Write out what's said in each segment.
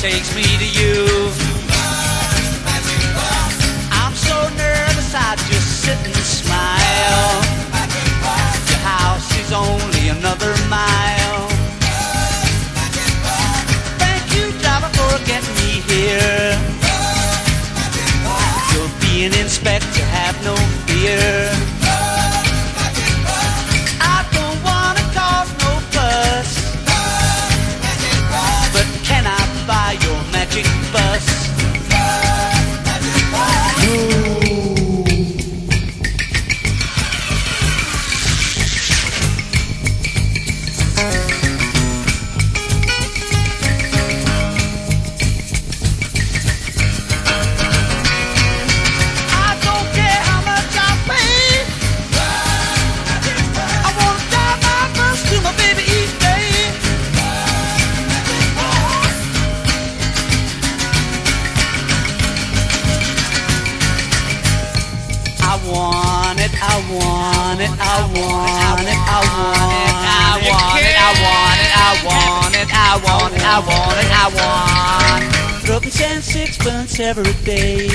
takes me to you. I'm so nervous I just sit and smile. Your house is only another mile. Thank you, driver, for getting me here. You'll be an inspector, have no fear. Want it, I want it, I want it, I want it, I want it, I want it, I want it, I want it, I want it, I want. Rubbing sand sixpence every day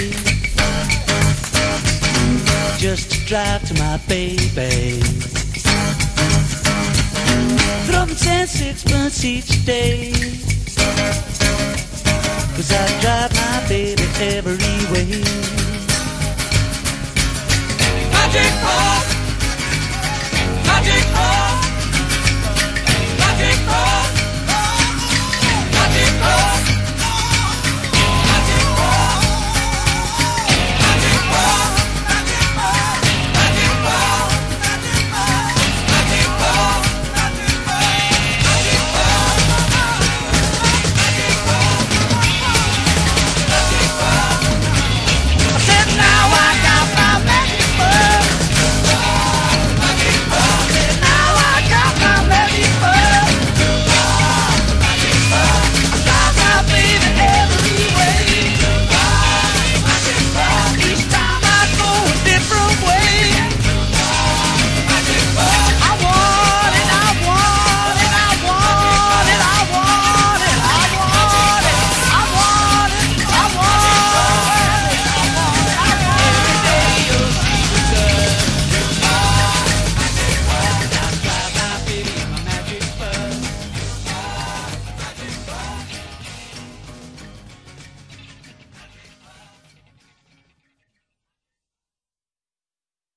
just to drive to my baby. Throwing ten sixpence each day. Cause I drive my baby every way.